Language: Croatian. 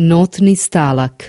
Notni stalak.